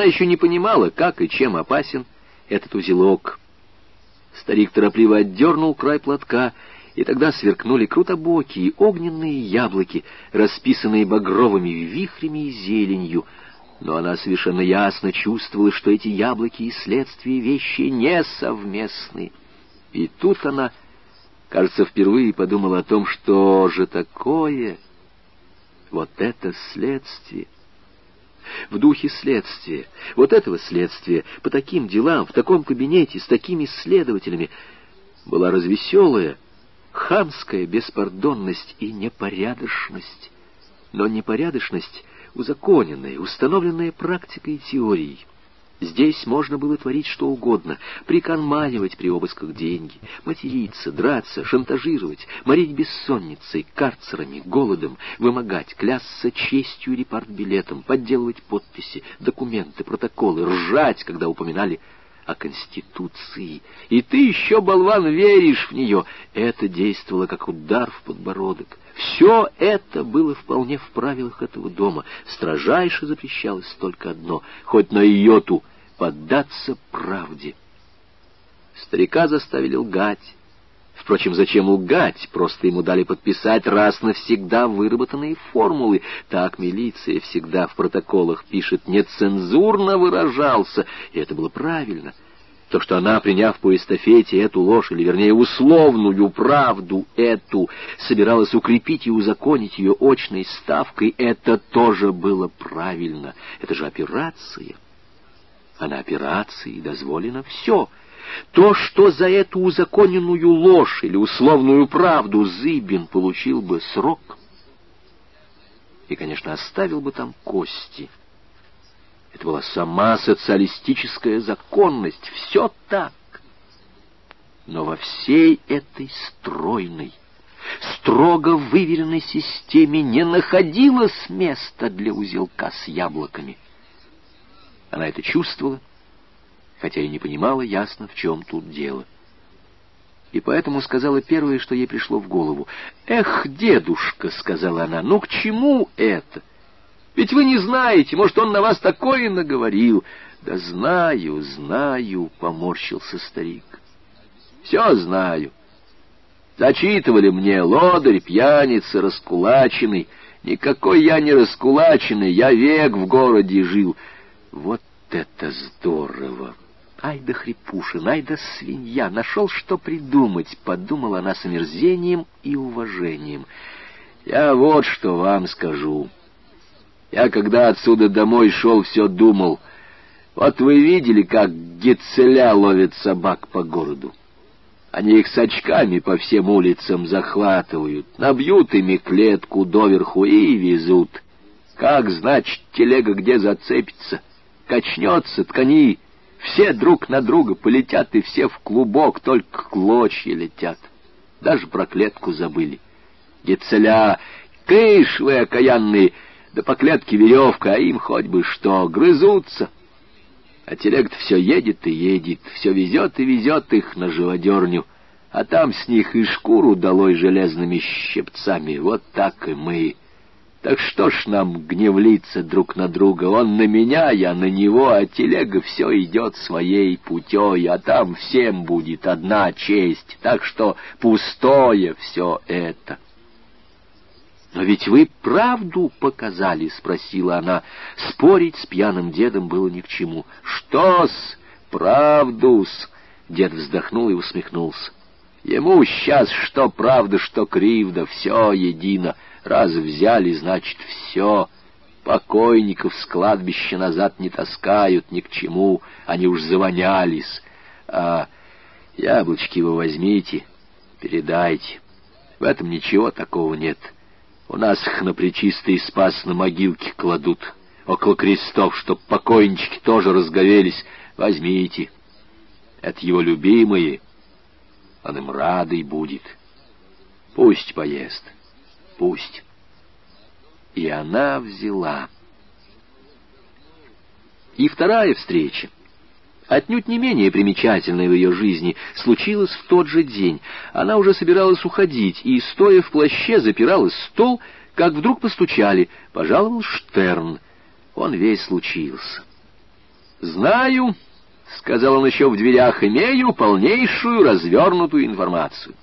Она еще не понимала, как и чем опасен этот узелок. Старик торопливо отдернул край платка, и тогда сверкнули крутобокие огненные яблоки, расписанные багровыми вихрями и зеленью. Но она совершенно ясно чувствовала, что эти яблоки и следствие вещи несовместны. И тут она, кажется, впервые подумала о том, что же такое вот это следствие — в духе следствия, вот этого следствия, по таким делам, в таком кабинете, с такими следователями, была развеселая, хамская беспардонность и непорядочность. Но непорядочность узаконенная, установленная практикой и теорией. Здесь можно было творить что угодно, приканманивать при обысках деньги, материться, драться, шантажировать, морить бессонницей, карцерами, голодом, вымогать, клясться честью или партбилетом, подделывать подписи, документы, протоколы, ржать, когда упоминали о Конституции. И ты еще, болван, веришь в нее. Это действовало как удар в подбородок. Все это было вполне в правилах этого дома. Строжайше запрещалось только одно — хоть на йоту поддаться правде. Старика заставили лгать. Впрочем, зачем лгать? Просто ему дали подписать раз навсегда выработанные формулы. Так милиция всегда в протоколах пишет «нецензурно выражался», и это было правильно. То, что она, приняв по эстафете эту ложь, или, вернее, условную правду эту, собиралась укрепить и узаконить ее очной ставкой, это тоже было правильно. Это же операция а на операции дозволено все. То, что за эту узаконенную ложь или условную правду Зыбин получил бы срок, и, конечно, оставил бы там кости. Это была сама социалистическая законность, все так. Но во всей этой стройной, строго выверенной системе не находилось места для узелка с яблоками — она это чувствовала, хотя и не понимала ясно, в чем тут дело. И поэтому сказала первое, что ей пришло в голову. «Эх, дедушка!» — сказала она. «Ну к чему это? Ведь вы не знаете, может, он на вас такое наговорил». «Да знаю, знаю», — поморщился старик. «Все знаю. Зачитывали мне лодырь, пьяница, раскулаченный. Никакой я не раскулаченный, я век в городе жил». Вот это здорово! Ай да хрипушин, ай да свинья! Нашел, что придумать, подумала она с омерзением и уважением. Я вот что вам скажу. Я, когда отсюда домой шел, все думал. Вот вы видели, как гецеля ловят собак по городу? Они их с очками по всем улицам захватывают, набьют ими клетку доверху и везут. Как, значит, телега где зацепится? Качнется, ткани, все друг на друга полетят, и все в клубок, только клочья летят. Даже про клетку забыли. Гецеля, кыш вы окаянные, да по клетке веревка, а им хоть бы что, грызутся. А телега все едет и едет, все везет и везет их на живодерню, а там с них и шкуру долой железными щипцами. Вот так и мы так что ж нам гневлиться друг на друга? Он на меня, я на него, а телега все идет своей путей, а там всем будет одна честь, так что пустое все это. «Но ведь вы правду показали?» — спросила она. Спорить с пьяным дедом было ни к чему. «Что-с? Правду-с?» Дед вздохнул и усмехнулся. «Ему сейчас что правда, что кривда, все едино». Раз взяли, значит, все. Покойников с кладбища назад не таскают ни к чему, они уж завонялись. А яблочки вы возьмите, передайте. В этом ничего такого нет. У нас их на причистый спас на могилке кладут, около крестов, чтоб покойнички тоже разговелись. Возьмите. Это его любимые. Он им радый будет. Пусть поест пусть. И она взяла. И вторая встреча, отнюдь не менее примечательная в ее жизни, случилась в тот же день. Она уже собиралась уходить и, стоя в плаще, запирала стол, как вдруг постучали. Пожаловал Штерн. Он весь случился. «Знаю», — сказал он еще в дверях, — «имею полнейшую развернутую информацию».